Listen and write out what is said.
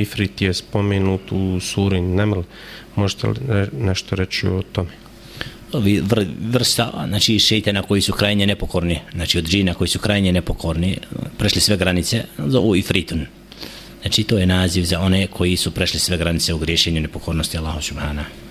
Ifrit je spomenut u suri Neml. Možete li nešto reći o tome? vrsta, znači šeitana koji su krajnje nepokorni, znači od džina koji su krajnje nepokorni, prešli sve granice, zovu i fritun. Znači to je naziv za one koji su prešli sve granice u griješenju nepokornosti Allahu Subhanahu.